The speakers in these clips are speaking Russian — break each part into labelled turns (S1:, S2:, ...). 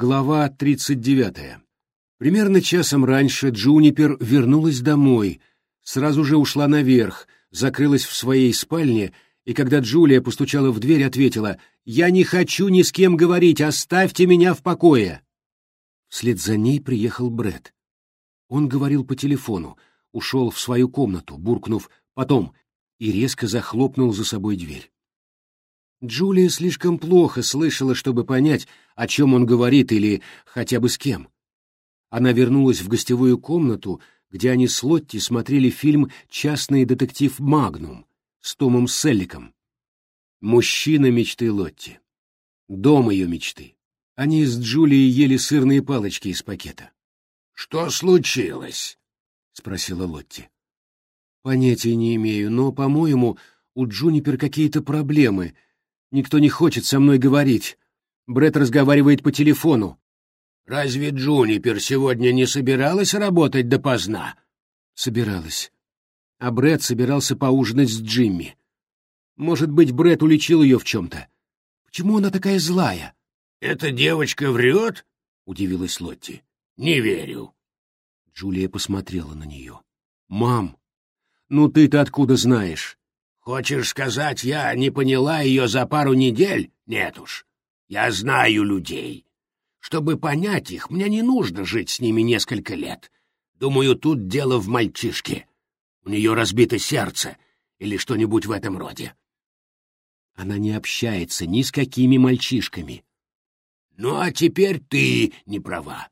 S1: Глава 39. Примерно часом раньше Джунипер вернулась домой, сразу же ушла наверх, закрылась в своей спальне, и когда Джулия постучала в дверь, ответила «Я не хочу ни с кем говорить, оставьте меня в покое!» Вслед за ней приехал Бред. Он говорил по телефону, ушел в свою комнату, буркнув «потом», и резко захлопнул за собой дверь. Джулия слишком плохо слышала, чтобы понять, о чем он говорит или хотя бы с кем. Она вернулась в гостевую комнату, где они с Лотти смотрели фильм «Частный детектив Магнум» с Томом Селликом. Мужчина мечты Лотти. Дом ее мечты. Они с Джулией ели сырные палочки из пакета.
S2: «Что случилось?»
S1: — спросила Лотти. «Понятия не имею, но, по-моему, у Джунипер какие-то проблемы. Никто не хочет со мной говорить. Бред разговаривает по телефону.
S2: Разве Джунипер сегодня не собиралась работать допоздна?
S1: Собиралась. А Брэд собирался поужинать с Джимми. Может быть, Брэд уличил ее в чем-то. Почему она такая злая?
S2: Эта девочка врет? Удивилась Лотти. Не верю.
S1: Джулия посмотрела на нее. Мам, ну ты-то откуда знаешь?
S2: Хочешь сказать, я не поняла ее за пару недель? Нет уж. Я знаю людей. Чтобы понять их, мне не нужно жить с ними несколько лет. Думаю, тут дело в мальчишке. У нее разбито сердце или что-нибудь в этом роде.
S1: Она не общается ни с какими мальчишками.
S2: Ну, а теперь ты не права.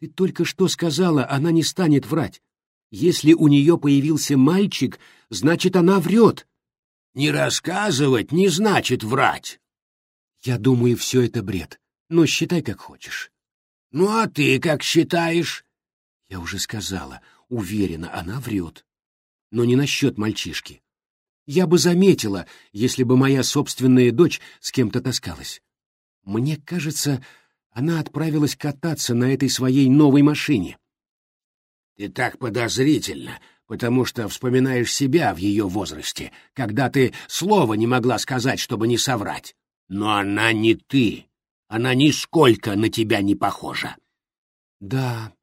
S1: Ты только что сказала, она не станет врать. Если у нее появился мальчик, значит, она врет.
S2: Не рассказывать не значит врать.
S1: Я думаю, все это бред. Но считай, как хочешь.
S2: Ну, а ты как считаешь?
S1: Я уже сказала, уверена, она врет. Но не насчет мальчишки. Я бы заметила, если бы моя собственная дочь с кем-то таскалась. Мне кажется, она отправилась кататься на этой своей новой машине.
S2: Ты так подозрительно, потому что вспоминаешь себя в ее возрасте, когда ты слова не могла сказать, чтобы не соврать. Но она не ты. Она нисколько на тебя не похожа.
S1: Да,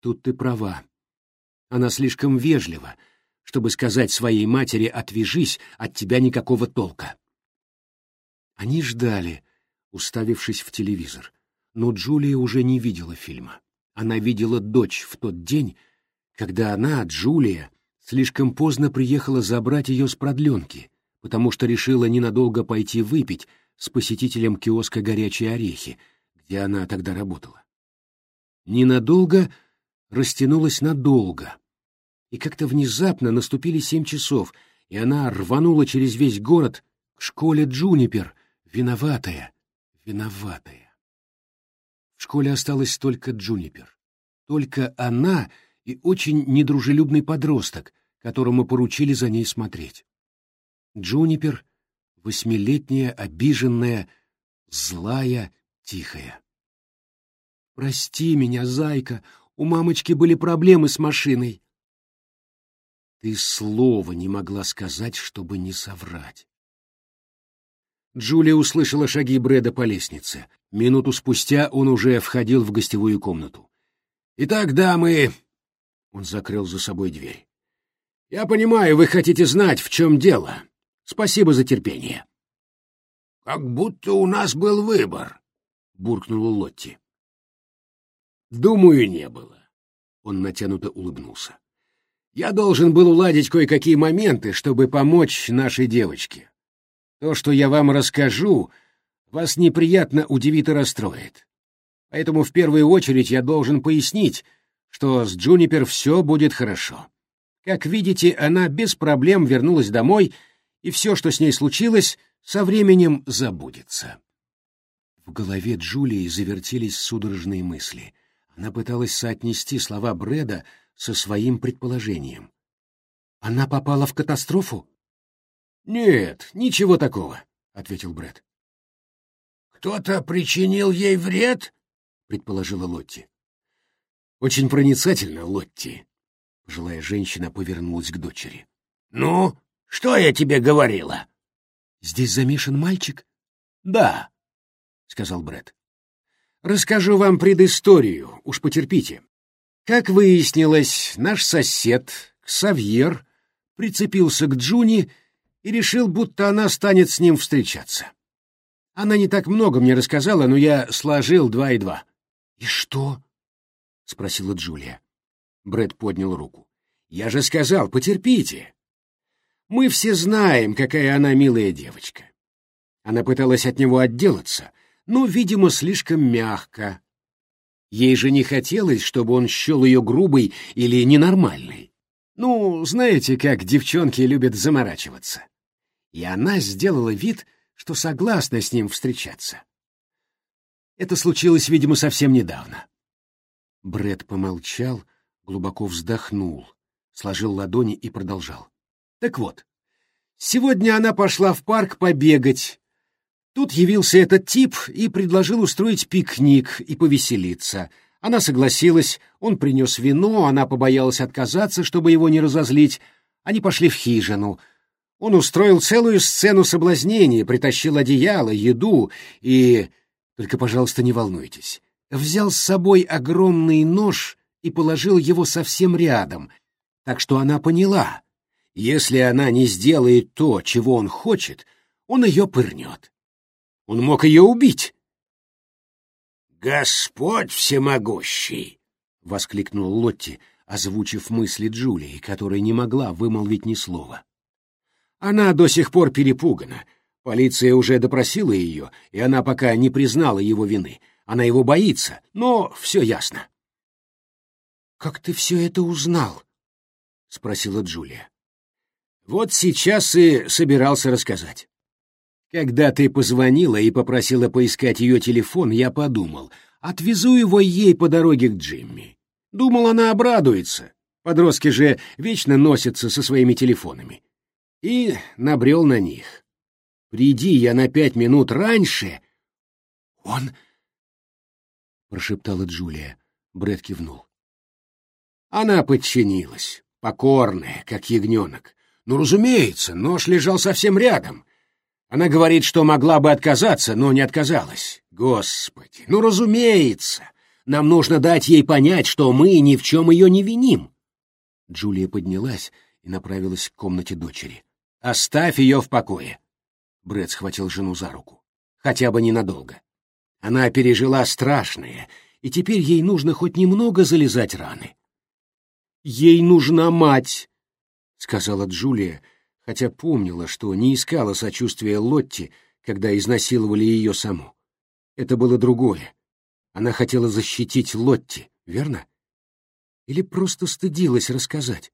S1: тут ты права. Она слишком вежлива, чтобы сказать своей матери «отвяжись, от тебя никакого толка». Они ждали, уставившись в телевизор, но Джулия уже не видела фильма. Она видела дочь в тот день, когда она, Джулия, слишком поздно приехала забрать ее с продленки, потому что решила ненадолго пойти выпить, с посетителем киоска «Горячие орехи», где она тогда работала. Ненадолго растянулась надолго, и как-то внезапно наступили семь часов, и она рванула через весь город к школе Джунипер, виноватая, виноватая. В школе осталась только Джунипер, только она и очень недружелюбный подросток, которому поручили за ней смотреть. Джунипер восьмилетняя, обиженная, злая, тихая. «Прости меня, зайка, у мамочки были проблемы с машиной». Ты слова не могла сказать, чтобы не соврать. Джулия услышала шаги Брэда по лестнице. Минуту спустя он уже входил в гостевую комнату. «Итак, дамы...» Он закрыл за собой дверь. «Я понимаю, вы хотите знать, в чем дело. Спасибо за терпение. — Как будто у нас был выбор, — буркнула Лотти. — Думаю, не было. Он натянуто улыбнулся. Я должен был уладить кое-какие моменты, чтобы помочь нашей девочке. То, что я вам расскажу, вас неприятно удивит и расстроит. Поэтому в первую очередь я должен пояснить, что с Джунипер все будет хорошо. Как видите, она без проблем вернулась домой и все, что с ней случилось, со временем забудется. В голове Джулии завертелись судорожные мысли. Она пыталась соотнести слова Брэда со своим предположением. «Она попала в катастрофу?» «Нет, ничего такого», — ответил Брэд. «Кто-то причинил ей вред?» — предположила Лотти. «Очень проницательно, Лотти», — пожилая женщина повернулась к дочери. «Ну?» Что я тебе говорила? Здесь замешан мальчик? Да, сказал Бред. Расскажу вам предысторию, уж потерпите. Как выяснилось, наш сосед, Ксавьер, прицепился к Джуни и решил, будто она станет с ним встречаться. Она не так много мне рассказала, но я сложил два и два. — И что? — спросила Джулия. Брэд поднял руку. — Я же сказал, потерпите. Мы все знаем, какая она милая девочка. Она пыталась от него отделаться, но, видимо, слишком мягко. Ей же не хотелось, чтобы он счел ее грубой или ненормальной. Ну, знаете, как девчонки любят заморачиваться. И она сделала вид, что согласна с ним встречаться. Это случилось, видимо, совсем недавно. Бред помолчал, глубоко вздохнул, сложил ладони и продолжал. Так вот, сегодня она пошла в парк побегать. Тут явился этот тип и предложил устроить пикник и повеселиться. Она согласилась, он принес вино, она побоялась отказаться, чтобы его не разозлить. Они пошли в хижину. Он устроил целую сцену соблазнения, притащил одеяло, еду и... Только, пожалуйста, не волнуйтесь. Взял с собой огромный нож и положил его совсем рядом, так что она поняла, если она не сделает то, чего он хочет, он ее пырнет. Он мог ее убить.
S2: «Господь всемогущий!» — воскликнул Лотти, озвучив мысли Джулии, которая не могла вымолвить ни слова.
S1: Она до сих пор перепугана. Полиция уже допросила ее, и она пока не признала его вины. Она его боится, но все ясно. «Как ты все это узнал?» — спросила Джулия. Вот сейчас и собирался рассказать. Когда ты позвонила и попросила поискать ее телефон, я подумал, отвезу его ей по дороге к Джимми. Думал, она обрадуется. Подростки же вечно носятся со своими телефонами. И набрел на них. Приди я на пять минут раньше... Он... прошептала Джулия. Брэд кивнул. Она подчинилась, покорная, как ягненок. Ну, разумеется, нож лежал совсем рядом. Она говорит, что могла бы отказаться, но не отказалась. Господи, ну, разумеется. Нам нужно дать ей понять, что мы ни в чем ее не виним. Джулия поднялась и направилась к комнате дочери. «Оставь ее в покое!» Брэд схватил жену за руку. «Хотя бы ненадолго. Она пережила страшное, и теперь ей нужно хоть немного залезать раны. Ей нужна мать, — сказала Джулия, хотя помнила, что не искала сочувствия Лотти, когда изнасиловали ее саму. Это было другое. Она хотела защитить Лотти, верно? Или просто стыдилась рассказать?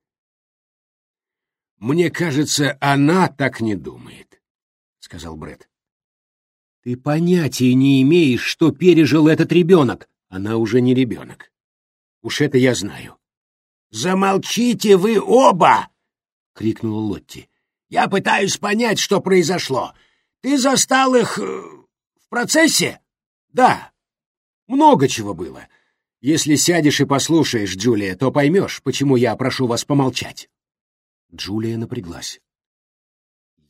S1: «Мне кажется, она так не думает», — сказал Бред. «Ты понятия не имеешь, что пережил этот ребенок. Она уже не ребенок. Уж это я знаю».
S2: «Замолчите вы оба!» — крикнула Лотти. «Я пытаюсь понять, что произошло. Ты застал их э, в процессе?»
S1: «Да. Много чего было. Если сядешь и послушаешь, Джулия, то поймешь, почему я прошу вас помолчать». Джулия напряглась.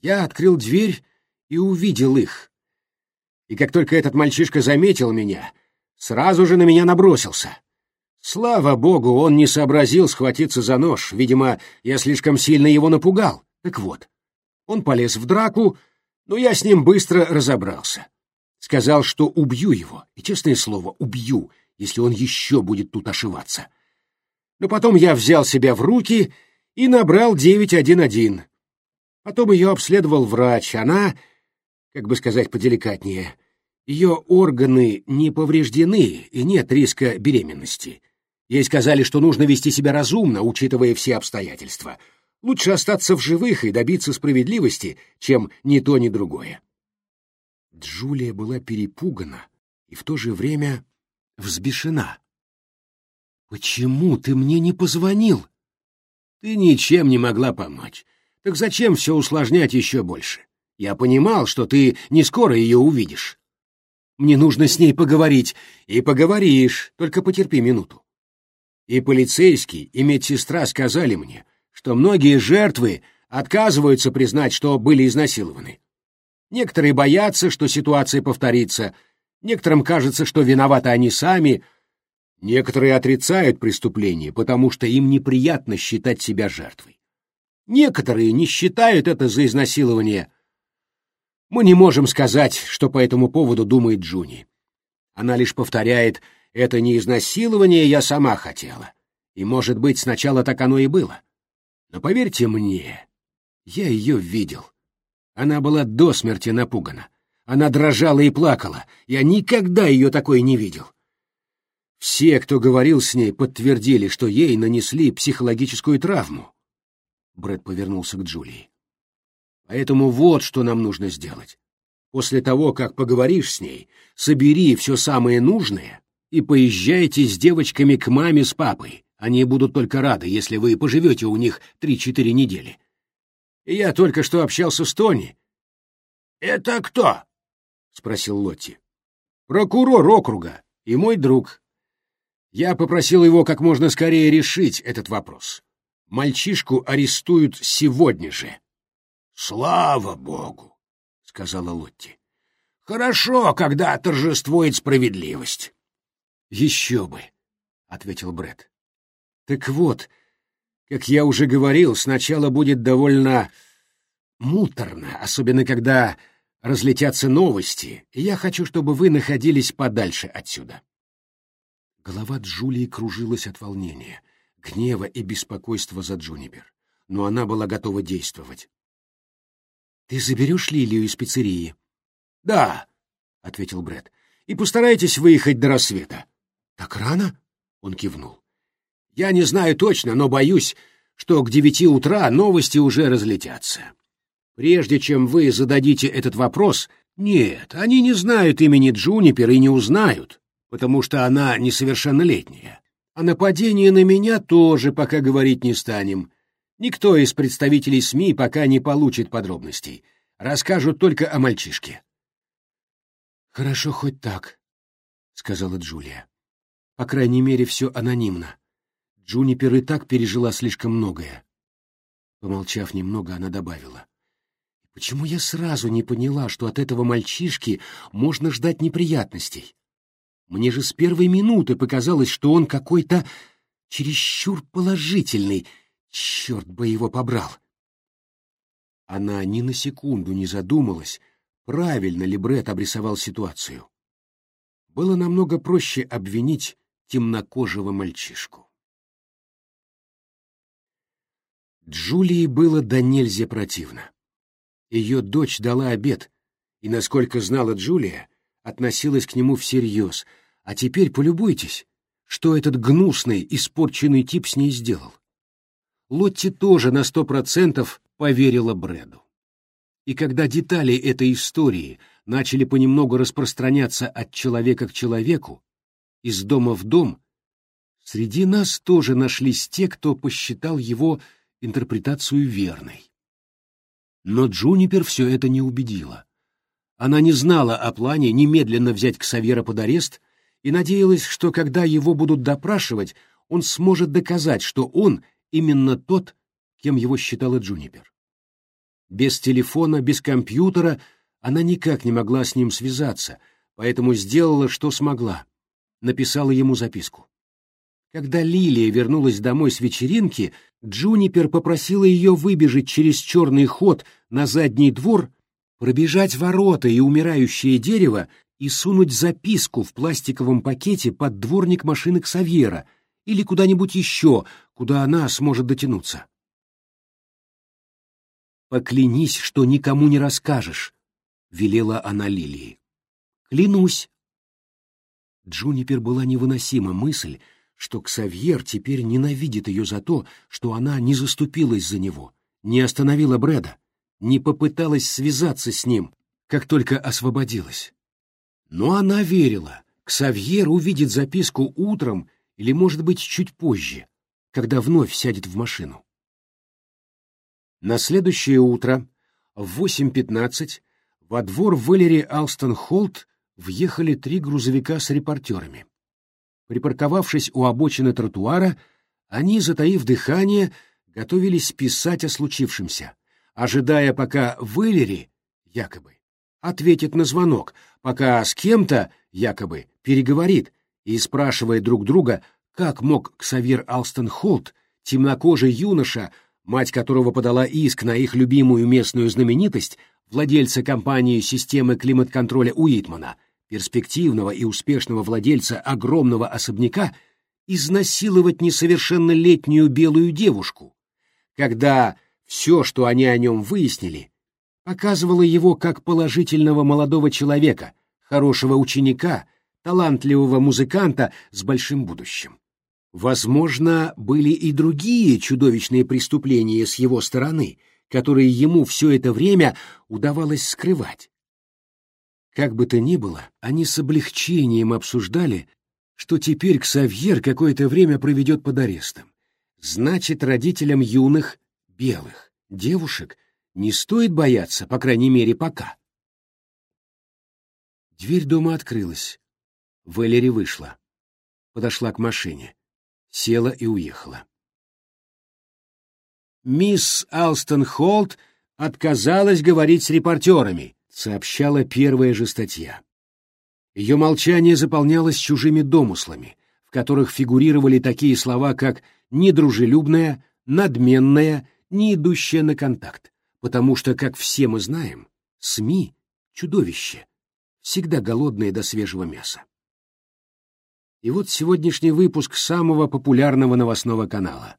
S1: Я открыл дверь и увидел их. И как только этот мальчишка заметил меня, сразу же на меня набросился. Слава богу, он не сообразил схватиться за нож. Видимо, я слишком сильно его напугал. Так вот, он полез в драку, но я с ним быстро разобрался. Сказал, что убью его, и, честное слово, убью, если он еще будет тут ошиваться. Но потом я взял себя в руки и набрал 911. Потом ее обследовал врач. Она, как бы сказать поделикатнее, ее органы не повреждены и нет риска беременности. Ей сказали, что нужно вести себя разумно, учитывая все обстоятельства. Лучше остаться в живых и добиться справедливости, чем ни то, ни другое. Джулия была перепугана и в то же время взбешена. «Почему ты мне не позвонил?» «Ты ничем не могла помочь. Так зачем все усложнять еще больше? Я понимал, что ты не скоро ее увидишь. Мне нужно с ней поговорить. И поговоришь, только потерпи минуту. И полицейский, и медсестра сказали мне, что многие жертвы отказываются признать, что были изнасилованы. Некоторые боятся, что ситуация повторится. Некоторым кажется, что виноваты они сами, некоторые отрицают преступление, потому что им неприятно считать себя жертвой. Некоторые не считают это за изнасилование. Мы не можем сказать, что по этому поводу думает Джуни. Она лишь повторяет «это не изнасилование, я сама хотела». И, может быть, сначала так оно и было. Но поверьте мне, я ее видел. Она была до смерти напугана. Она дрожала и плакала. Я никогда ее такой не видел. Все, кто говорил с ней, подтвердили, что ей нанесли психологическую травму. Брэд повернулся к Джулии. Поэтому вот что нам нужно сделать. После того, как поговоришь с ней, собери все самое нужное и поезжайте с девочками к маме с папой. Они будут только рады, если вы поживете у них три-четыре недели. Я только что общался с Тони. — Это кто? — спросил Лотти. — Прокурор округа и мой друг. Я попросил его как можно скорее решить этот вопрос. Мальчишку арестуют сегодня же. — Слава богу! — сказала Лотти. — Хорошо, когда торжествует справедливость. — Еще бы! — ответил Бред. Так вот, как я уже говорил, сначала будет довольно муторно, особенно когда разлетятся новости, и я хочу, чтобы вы находились подальше отсюда. Голова Джулии кружилась от волнения, гнева и беспокойства за Джунибер, но она была готова действовать. — Ты заберешь Лилию из пиццерии? — Да, — ответил Бред. — И постарайтесь выехать до рассвета. — Так рано? — он кивнул. Я не знаю точно, но боюсь, что к девяти утра новости уже разлетятся. Прежде чем вы зададите этот вопрос, нет, они не знают имени Джунипер и не узнают, потому что она несовершеннолетняя. О нападении на меня тоже пока говорить не станем. Никто из представителей СМИ пока не получит подробностей. Расскажут только о мальчишке. «Хорошо хоть так», — сказала Джулия. «По крайней мере, все анонимно. Джунипер и так пережила слишком многое. Помолчав немного, она добавила. «Почему я сразу не поняла, что от этого мальчишки можно ждать неприятностей? Мне же с первой минуты показалось, что он какой-то чересчур положительный. Черт бы его побрал!» Она ни на секунду не задумалась, правильно ли Бред обрисовал ситуацию. Было намного проще обвинить темнокожего мальчишку. Джулии было до нельзя противно. Ее дочь дала обед, и, насколько знала Джулия, относилась к нему всерьез, а теперь полюбуйтесь, что этот гнусный, испорченный тип с ней сделал. Лотти тоже на сто процентов поверила Брэду. И когда детали этой истории начали понемногу распространяться от человека к человеку, из дома в дом, среди нас тоже нашлись те, кто посчитал его интерпретацию верной. Но Джунипер все это не убедила. Она не знала о плане немедленно взять Ксавьера под арест и надеялась, что когда его будут допрашивать, он сможет доказать, что он именно тот, кем его считала Джунипер. Без телефона, без компьютера она никак не могла с ним связаться, поэтому сделала, что смогла. Написала ему записку. Когда Лилия вернулась домой с вечеринки, Джунипер попросила ее выбежать через черный ход на задний двор, пробежать ворота и умирающее дерево и сунуть записку в пластиковом пакете под дворник машины Ксавьера или куда-нибудь еще, куда она сможет дотянуться. «Поклянись, что никому не расскажешь», — велела она Лилии. «Клянусь». Джунипер была невыносима мысль, что Ксавьер теперь ненавидит ее за то, что она не заступилась за него, не остановила Брэда, не попыталась связаться с ним, как только освободилась. Но она верила, Ксавьер увидит записку утром или, может быть, чуть позже, когда вновь сядет в машину. На следующее утро в 8.15 во двор Валери Алстон Холт въехали три грузовика с репортерами. Припарковавшись у обочины тротуара, они, затаив дыхание, готовились писать о случившемся, ожидая, пока Вэлери, якобы, ответит на звонок, пока с кем-то, якобы, переговорит и, спрашивая друг друга, как мог Ксавир Алстон Холт, темнокожий юноша, мать которого подала иск на их любимую местную знаменитость, владельца компании системы климат-контроля Уитмана, перспективного и успешного владельца огромного особняка, изнасиловать несовершеннолетнюю белую девушку, когда все, что они о нем выяснили, показывало его как положительного молодого человека, хорошего ученика, талантливого музыканта с большим будущим. Возможно, были и другие чудовищные преступления с его стороны, которые ему все это время удавалось скрывать. Как бы то ни было, они с облегчением обсуждали, что теперь Ксавьер какое-то время проведет под арестом. Значит, родителям юных, белых, девушек не стоит бояться, по крайней мере, пока. Дверь дома открылась. Валери вышла. Подошла к машине. Села и уехала. «Мисс Алстон Холт отказалась говорить с репортерами», сообщала первая же статья. Ее молчание заполнялось чужими домыслами, в которых фигурировали такие слова, как «недружелюбная», «надменная», «не идущая на контакт», потому что, как все мы знаем, СМИ — чудовище, всегда голодные до свежего мяса. И вот сегодняшний выпуск самого популярного новостного канала.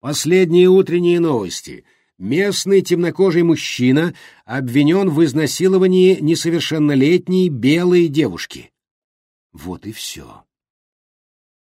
S1: Последние утренние новости — местный темнокожий мужчина обвинен в изнасиловании несовершеннолетней белой девушки. Вот и все.